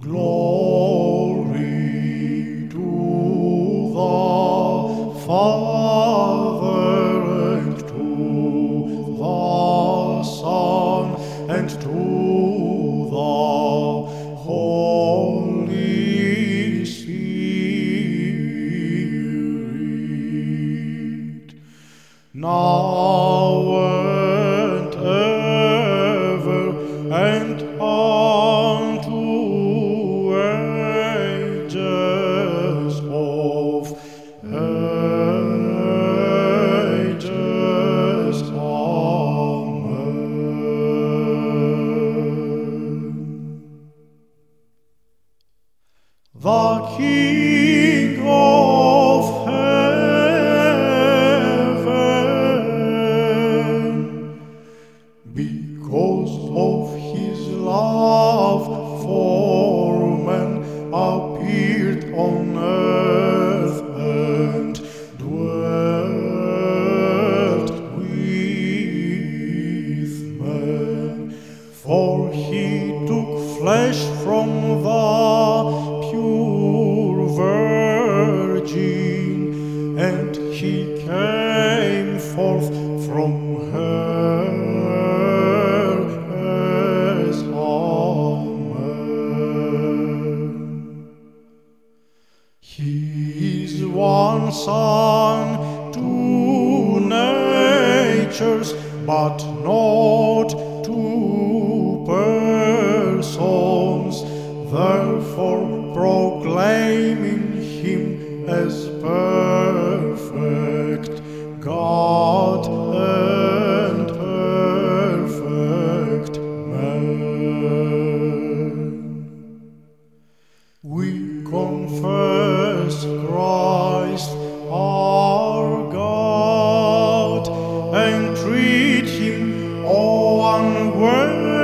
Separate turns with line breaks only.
Glory to the Father and to the Son and to the Holy Spirit. Now The King of heaven, because of For he took flesh from the pure virgin, and he came forth from her as a. He is one son, two natures, but not Therefore, proclaiming him as perfect God and perfect man. We confess Christ our God and treat him, O unworthy